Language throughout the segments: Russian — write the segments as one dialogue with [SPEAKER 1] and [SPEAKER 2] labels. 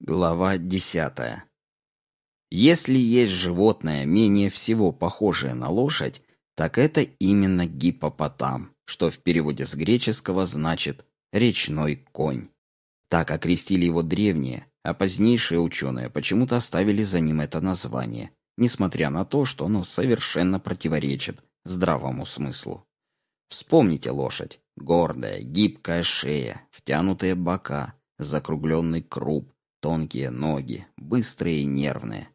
[SPEAKER 1] Глава десятая. Если есть животное, менее всего похожее на лошадь, так это именно гиппопотам, что в переводе с греческого значит «речной конь». Так окрестили его древние, а позднейшие ученые почему-то оставили за ним это название, несмотря на то, что оно совершенно противоречит здравому смыслу. Вспомните лошадь. Гордая, гибкая шея, втянутые бока, закругленный круп, Тонкие ноги, быстрые и нервные.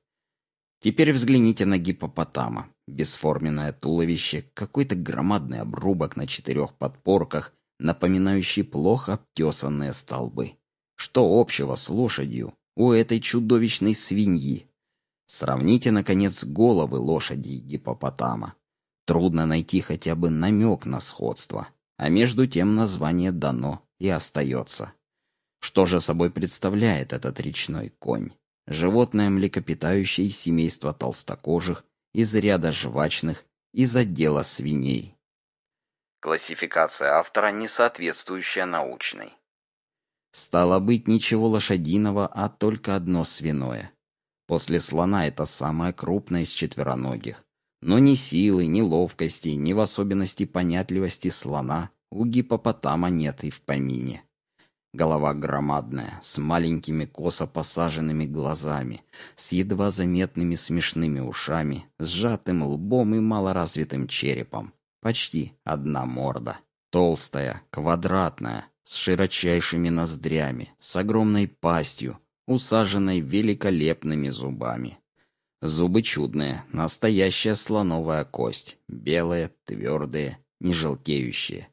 [SPEAKER 1] Теперь взгляните на гипопотама. Бесформенное туловище, какой-то громадный обрубок на четырех подпорках, напоминающий плохо обтесанные столбы. Что общего с лошадью у этой чудовищной свиньи? Сравните, наконец, головы лошади и гипопотама. Трудно найти хотя бы намек на сходство, а между тем название дано и остается. Что же собой представляет этот речной конь? Животное млекопитающее из семейства толстокожих, из ряда жвачных, из отдела свиней. Классификация автора не соответствующая научной. Стало быть, ничего лошадиного, а только одно свиное. После слона это самое крупное из четвероногих. Но ни силы, ни ловкости, ни в особенности понятливости слона у гипопотама нет и в помине. Голова громадная, с маленькими косо посаженными глазами, с едва заметными смешными ушами, сжатым лбом и малоразвитым черепом. Почти одна морда. Толстая, квадратная, с широчайшими ноздрями, с огромной пастью, усаженной великолепными зубами. Зубы чудные, настоящая слоновая кость, белые, твердые, не желтеющие.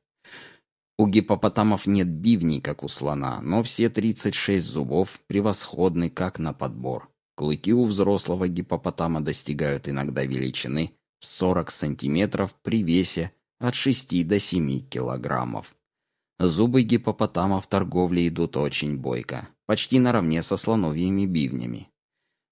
[SPEAKER 1] У гипопотамов нет бивней, как у слона, но все 36 зубов превосходны как на подбор. Клыки у взрослого гипопотама достигают иногда величины в 40 сантиметров при весе от 6 до 7 килограммов. Зубы гипопотама в торговле идут очень бойко, почти наравне со слоновьими бивнями.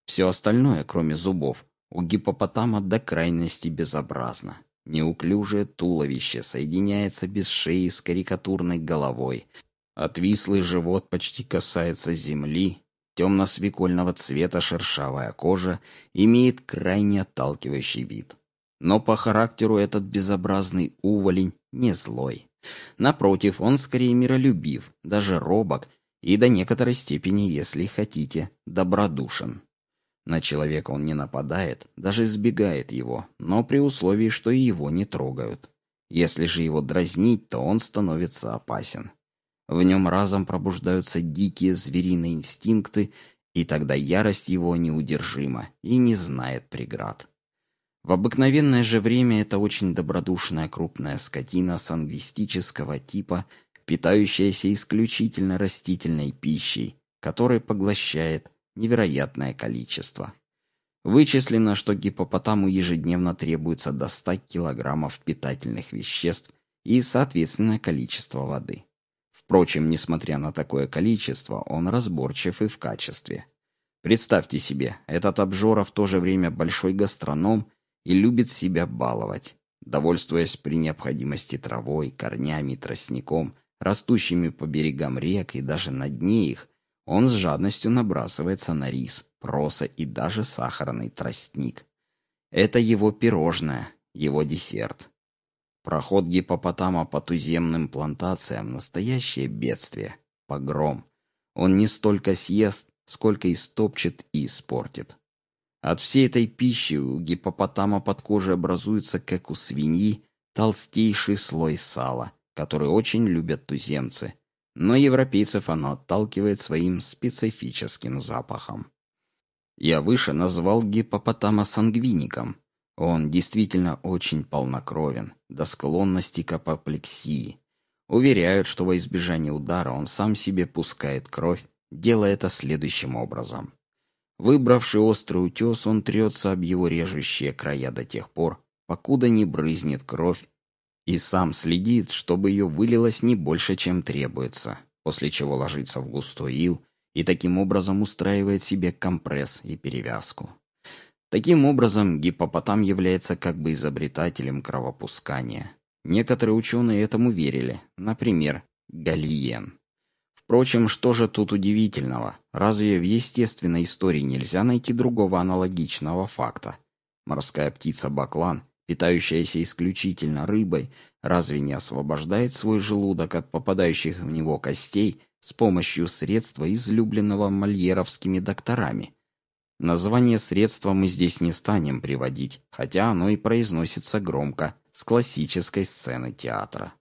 [SPEAKER 1] Все остальное, кроме зубов, у гипопотама до крайности безобразно. Неуклюжее туловище соединяется без шеи с карикатурной головой. Отвислый живот почти касается земли. Темно-свекольного цвета шершавая кожа имеет крайне отталкивающий вид. Но по характеру этот безобразный уволень не злой. Напротив, он скорее миролюбив, даже робок и до некоторой степени, если хотите, добродушен. На человека он не нападает, даже избегает его, но при условии, что и его не трогают. Если же его дразнить, то он становится опасен. В нем разом пробуждаются дикие звериные инстинкты, и тогда ярость его неудержима и не знает преград. В обыкновенное же время это очень добродушная крупная скотина сангвистического типа, питающаяся исключительно растительной пищей, которая поглощает невероятное количество. Вычислено, что гипопотаму ежедневно требуется до 100 килограммов питательных веществ и соответственное количество воды. Впрочем, несмотря на такое количество, он разборчив и в качестве. Представьте себе, этот обжора в то же время большой гастроном и любит себя баловать, довольствуясь при необходимости травой, корнями тростником, растущими по берегам рек и даже на дне их, он с жадностью набрасывается на рис, проса и даже сахарный тростник. Это его пирожное, его десерт. Проход гипопотама по туземным плантациям – настоящее бедствие, погром. Он не столько съест, сколько истопчет и испортит. От всей этой пищи у гипопотама под кожей образуется, как у свиньи, толстейший слой сала, который очень любят туземцы – но европейцев оно отталкивает своим специфическим запахом. Я выше назвал гипопотама сангвиником. Он действительно очень полнокровен, до склонности к апоплексии. Уверяют, что во избежание удара он сам себе пускает кровь, делая это следующим образом. Выбравший острый утес, он трется об его режущие края до тех пор, покуда не брызнет кровь и сам следит, чтобы ее вылилось не больше, чем требуется, после чего ложится в густой ил и таким образом устраивает себе компресс и перевязку. Таким образом, гиппопотам является как бы изобретателем кровопускания. Некоторые ученые этому верили, например, Галиен. Впрочем, что же тут удивительного? Разве в естественной истории нельзя найти другого аналогичного факта? Морская птица баклан, питающаяся исключительно рыбой, разве не освобождает свой желудок от попадающих в него костей с помощью средства, излюбленного мольеровскими докторами? Название средства мы здесь не станем приводить, хотя оно и произносится громко, с классической сцены театра.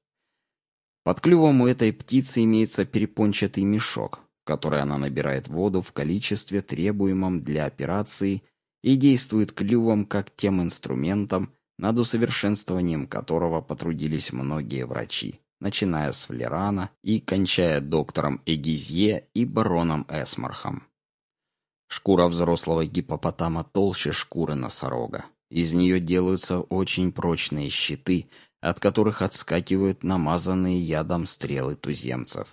[SPEAKER 1] Под клювом у этой птицы имеется перепончатый мешок, который она набирает воду в количестве, требуемом для операции, и действует клювом как тем инструментом, над усовершенствованием которого потрудились многие врачи, начиная с Флерана и кончая доктором Эгизье и бароном Эсмархом. Шкура взрослого гипопотама толще шкуры носорога. Из нее делаются очень прочные щиты, от которых отскакивают намазанные ядом стрелы туземцев.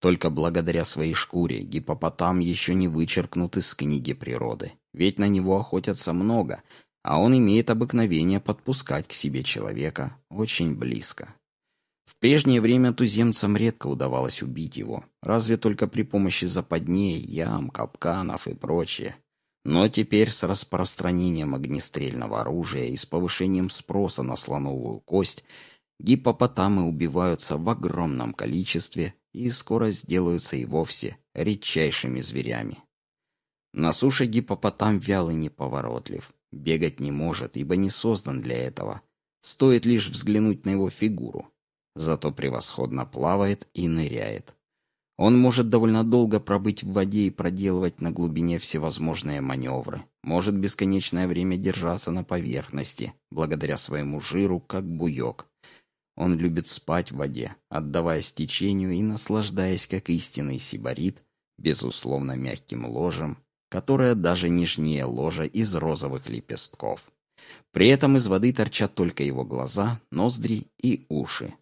[SPEAKER 1] Только благодаря своей шкуре гипопотам еще не вычеркнут из книги природы, ведь на него охотятся много, а он имеет обыкновение подпускать к себе человека очень близко. В прежнее время туземцам редко удавалось убить его, разве только при помощи западней, ям, капканов и прочее. Но теперь с распространением огнестрельного оружия и с повышением спроса на слоновую кость гипопотамы убиваются в огромном количестве и скоро сделаются и вовсе редчайшими зверями. На суше гипопотам вял и неповоротлив. Бегать не может, ибо не создан для этого. Стоит лишь взглянуть на его фигуру. Зато превосходно плавает и ныряет. Он может довольно долго пробыть в воде и проделывать на глубине всевозможные маневры. Может бесконечное время держаться на поверхности, благодаря своему жиру, как буек. Он любит спать в воде, отдаваясь течению и наслаждаясь, как истинный сибарит, безусловно мягким ложем, которая даже нежнее ложа из розовых лепестков. При этом из воды торчат только его глаза, ноздри и уши.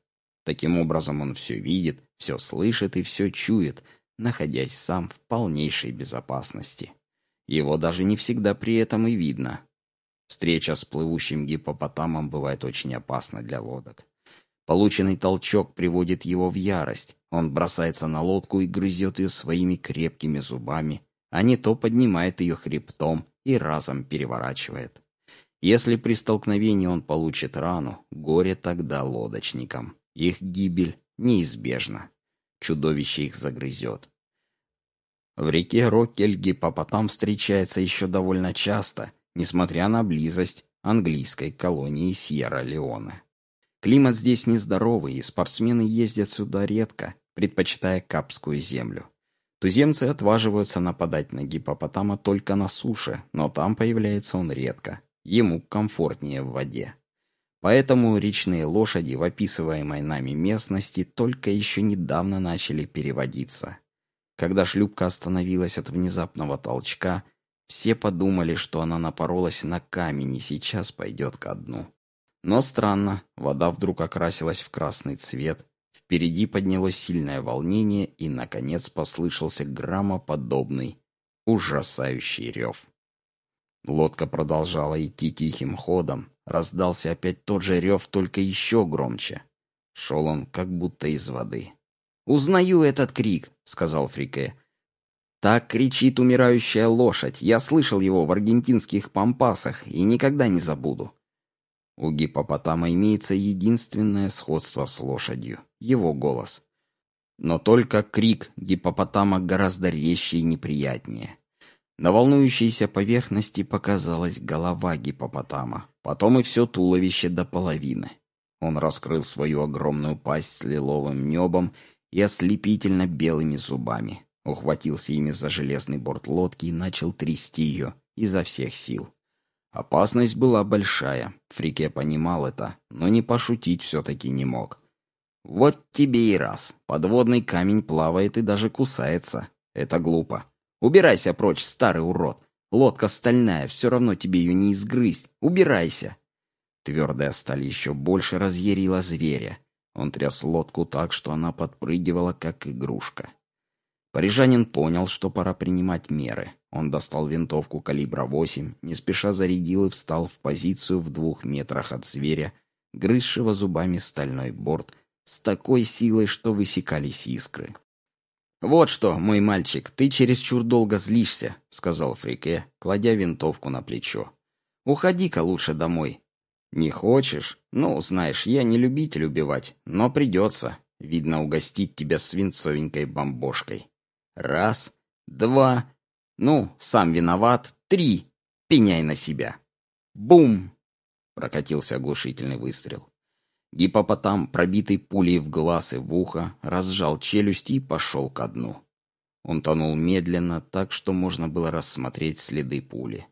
[SPEAKER 1] Таким образом он все видит, все слышит и все чует, находясь сам в полнейшей безопасности. Его даже не всегда при этом и видно. Встреча с плывущим гипопотамом бывает очень опасна для лодок. Полученный толчок приводит его в ярость. Он бросается на лодку и грызет ее своими крепкими зубами, а не то поднимает ее хребтом и разом переворачивает. Если при столкновении он получит рану, горе тогда лодочникам. Их гибель неизбежна. Чудовище их загрызет. В реке Роккель гипопотам встречается еще довольно часто, несмотря на близость английской колонии Сьерра-Леоне. Климат здесь нездоровый, и спортсмены ездят сюда редко, предпочитая капскую землю. Туземцы отваживаются нападать на гипопотама только на суше, но там появляется он редко. Ему комфортнее в воде. Поэтому речные лошади в описываемой нами местности только еще недавно начали переводиться. Когда шлюпка остановилась от внезапного толчка, все подумали, что она напоролась на камень и сейчас пойдет ко дну. Но странно, вода вдруг окрасилась в красный цвет, Впереди поднялось сильное волнение, и, наконец, послышался громоподобный, ужасающий рев. Лодка продолжала идти тихим ходом. Раздался опять тот же рев, только еще громче. Шел он как будто из воды. «Узнаю этот крик», — сказал Фрике. «Так кричит умирающая лошадь. Я слышал его в аргентинских пампасах и никогда не забуду. У гипопотама имеется единственное сходство с лошадью — его голос. Но только крик гипопотама гораздо резче и неприятнее. На волнующейся поверхности показалась голова гипопотама, потом и все туловище до половины. Он раскрыл свою огромную пасть с лиловым небом и ослепительно белыми зубами, ухватился ими за железный борт лодки и начал трясти ее изо всех сил. Опасность была большая, Фрике понимал это, но не пошутить все-таки не мог. Вот тебе и раз. Подводный камень плавает и даже кусается. Это глупо. Убирайся прочь, старый урод. Лодка стальная, все равно тебе ее не изгрызть. Убирайся. Твердая сталь еще больше разъярила зверя. Он тряс лодку так, что она подпрыгивала, как игрушка. Парижанин понял, что пора принимать меры. Он достал винтовку калибра 8, не спеша зарядил и встал в позицию в двух метрах от зверя, грызшего зубами стальной борт с такой силой, что высекались искры. «Вот что, мой мальчик, ты чересчур долго злишься», — сказал Фрике, кладя винтовку на плечо. «Уходи-ка лучше домой». «Не хочешь? Ну, знаешь, я не любитель убивать, но придется, видно, угостить тебя свинцовенькой бомбошкой. Раз, два, ну, сам виноват, три, пеняй на себя». «Бум!» — прокатился оглушительный выстрел. Гипопотам, пробитый пулей в глаз и в ухо, разжал челюсть и пошел ко дну. Он тонул медленно, так что можно было рассмотреть следы пули.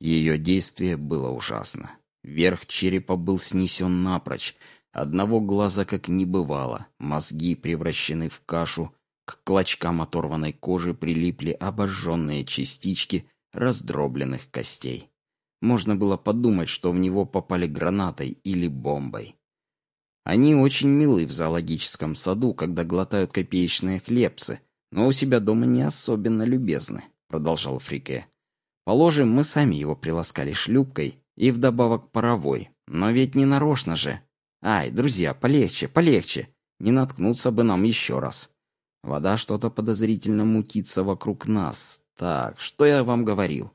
[SPEAKER 1] Ее действие было ужасно. Верх черепа был снесен напрочь, одного глаза как не бывало, мозги превращены в кашу, к клочкам оторванной кожи прилипли обожженные частички раздробленных костей. Можно было подумать, что в него попали гранатой или бомбой. Они очень милы в зоологическом саду, когда глотают копеечные хлебцы, но у себя дома не особенно любезны, продолжал Фрике. Положим, мы сами его приласкали шлюпкой и вдобавок паровой, но ведь не нарочно же. Ай, друзья, полегче, полегче, не наткнуться бы нам еще раз. Вода что-то подозрительно мутится вокруг нас. Так, что я вам говорил?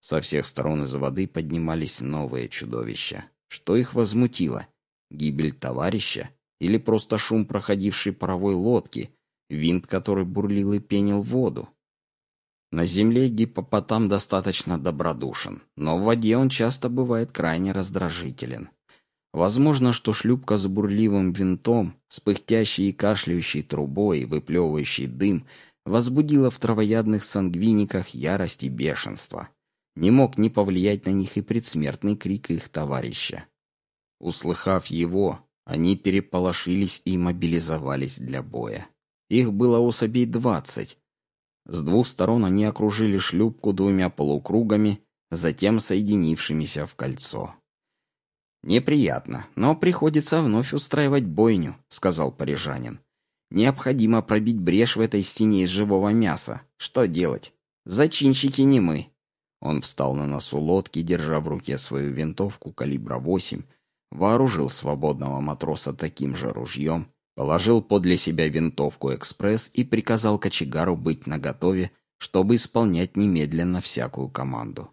[SPEAKER 1] Со всех сторон из воды поднимались новые чудовища. Что их возмутило? Гибель товарища или просто шум проходившей паровой лодки, винт которой бурлил и пенил воду? На земле гиппопотам достаточно добродушен, но в воде он часто бывает крайне раздражителен. Возможно, что шлюпка с бурливым винтом, с пыхтящей и кашляющей трубой, выплевывающей дым, возбудила в травоядных сангвиниках ярость и бешенство. Не мог не повлиять на них и предсмертный крик их товарища. Услыхав его, они переполошились и мобилизовались для боя. Их было особей двадцать. С двух сторон они окружили шлюпку двумя полукругами, затем соединившимися в кольцо. «Неприятно, но приходится вновь устраивать бойню», — сказал парижанин. «Необходимо пробить брешь в этой стене из живого мяса. Что делать? Зачинщики не мы». Он встал на носу лодки, держа в руке свою винтовку калибра 8, вооружил свободного матроса таким же ружьем, положил подле себя винтовку «Экспресс» и приказал кочегару быть наготове, чтобы исполнять немедленно всякую команду.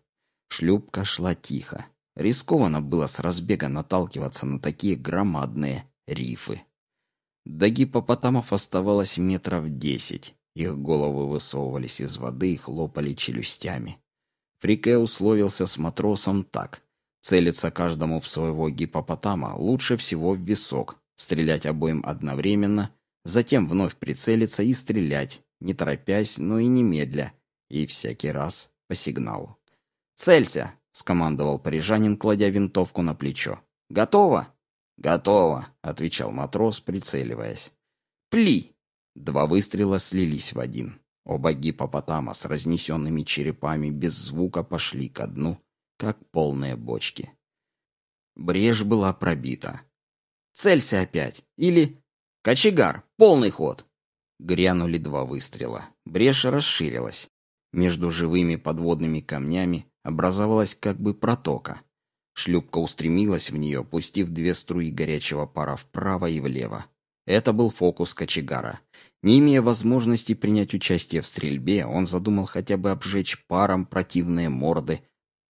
[SPEAKER 1] Шлюпка шла тихо. Рискованно было с разбега наталкиваться на такие громадные рифы. До гипопотамов оставалось метров десять. Их головы высовывались из воды и хлопали челюстями. Фрике условился с матросом так. Целиться каждому в своего гипопотама лучше всего в висок, стрелять обоим одновременно, затем вновь прицелиться и стрелять, не торопясь, но и немедля, и всякий раз по сигналу. «Целься!» — скомандовал парижанин, кладя винтовку на плечо. «Готово?» «Готово!» — отвечал матрос, прицеливаясь. «Пли!» Два выстрела слились в один. Оба гипопотама с разнесенными черепами без звука пошли ко дну, как полные бочки. Брешь была пробита. «Целься опять!» или «Кочегар! Полный ход!» Грянули два выстрела. Брешь расширилась. Между живыми подводными камнями образовалась как бы протока. Шлюпка устремилась в нее, пустив две струи горячего пара вправо и влево. Это был фокус кочегара. Не имея возможности принять участие в стрельбе, он задумал хотя бы обжечь паром противные морды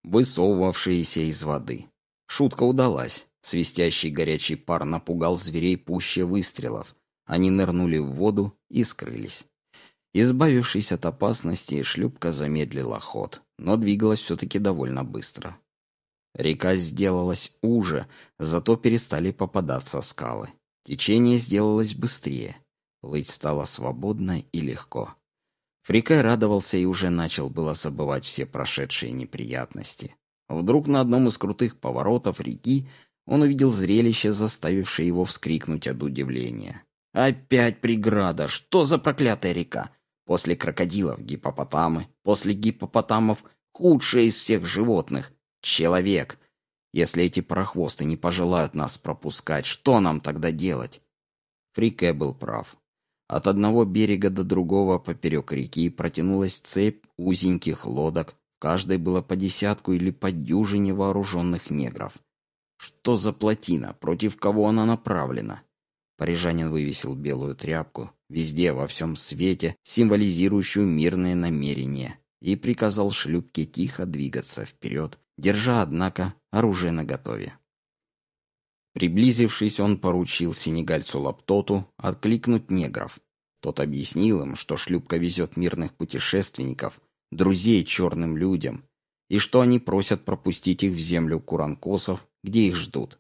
[SPEAKER 1] высовывавшиеся из воды. Шутка удалась. Свистящий горячий пар напугал зверей пуще выстрелов. Они нырнули в воду и скрылись. Избавившись от опасности, шлюпка замедлила ход, но двигалась все-таки довольно быстро. Река сделалась уже, зато перестали попадаться скалы. Течение сделалось быстрее. Плыть стало свободно и легко. Фрикай радовался и уже начал было забывать все прошедшие неприятности. Вдруг на одном из крутых поворотов реки он увидел зрелище, заставившее его вскрикнуть от удивления. «Опять преграда! Что за проклятая река? После крокодилов гипопотамы, после гипопотамов худшее из всех животных — человек. Если эти прохвосты не пожелают нас пропускать, что нам тогда делать?» Фрике был прав. От одного берега до другого поперек реки протянулась цепь узеньких лодок, каждой было по десятку или по дюжине вооруженных негров. Что за плотина? Против кого она направлена? Парижанин вывесил белую тряпку, везде во всем свете, символизирующую мирные намерения, и приказал шлюпке тихо двигаться вперед, держа, однако, оружие наготове. Приблизившись, он поручил сенегальцу Лаптоту откликнуть негров. Тот объяснил им, что шлюпка везет мирных путешественников, друзей черным людям, и что они просят пропустить их в землю куранкосов, где их ждут.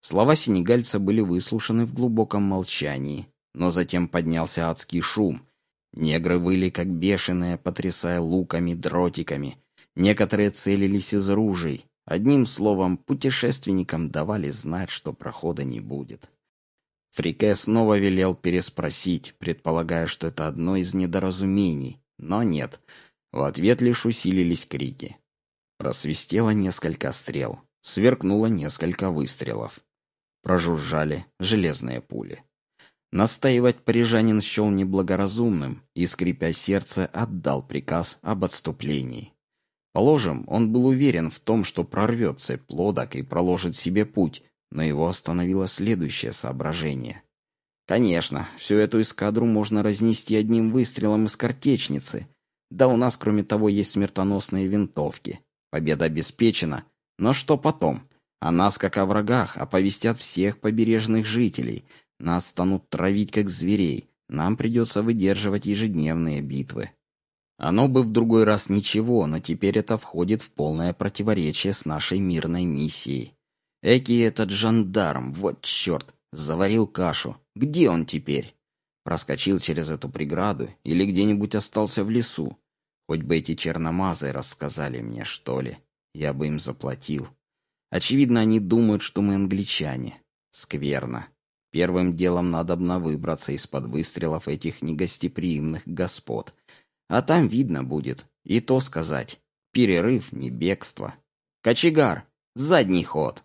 [SPEAKER 1] Слова сенегальца были выслушаны в глубоком молчании, но затем поднялся адский шум. Негры выли как бешеные, потрясая луками, дротиками. Некоторые целились из ружей. Одним словом, путешественникам давали знать, что прохода не будет. Фрике снова велел переспросить, предполагая, что это одно из недоразумений. Но нет. В ответ лишь усилились крики. Просвистело несколько стрел. Сверкнуло несколько выстрелов. Прожужжали железные пули. Настаивать парижанин счел неблагоразумным и, скрипя сердце, отдал приказ об отступлении. Положим, он был уверен в том, что прорвет цепь лодок и проложит себе путь, но его остановило следующее соображение. Конечно, всю эту эскадру можно разнести одним выстрелом из картечницы. Да у нас, кроме того, есть смертоносные винтовки. Победа обеспечена. Но что потом? О нас, как о врагах, оповестят всех побережных жителей. Нас станут травить, как зверей. Нам придется выдерживать ежедневные битвы. Оно бы в другой раз ничего, но теперь это входит в полное противоречие с нашей мирной миссией. Эки этот жандарм, вот черт, заварил кашу. Где он теперь? Проскочил через эту преграду или где-нибудь остался в лесу? Хоть бы эти черномазы рассказали мне, что ли. Я бы им заплатил. Очевидно, они думают, что мы англичане. Скверно. Первым делом надобно выбраться из-под выстрелов этих негостеприимных господ. А там видно будет. И то сказать. Перерыв, не бегство. Кочегар, задний ход.